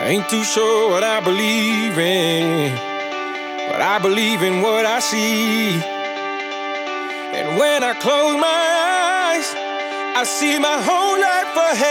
I ain't too sure what I believe in, but I believe in what I see. And when I close my eyes, I see my whole life ahead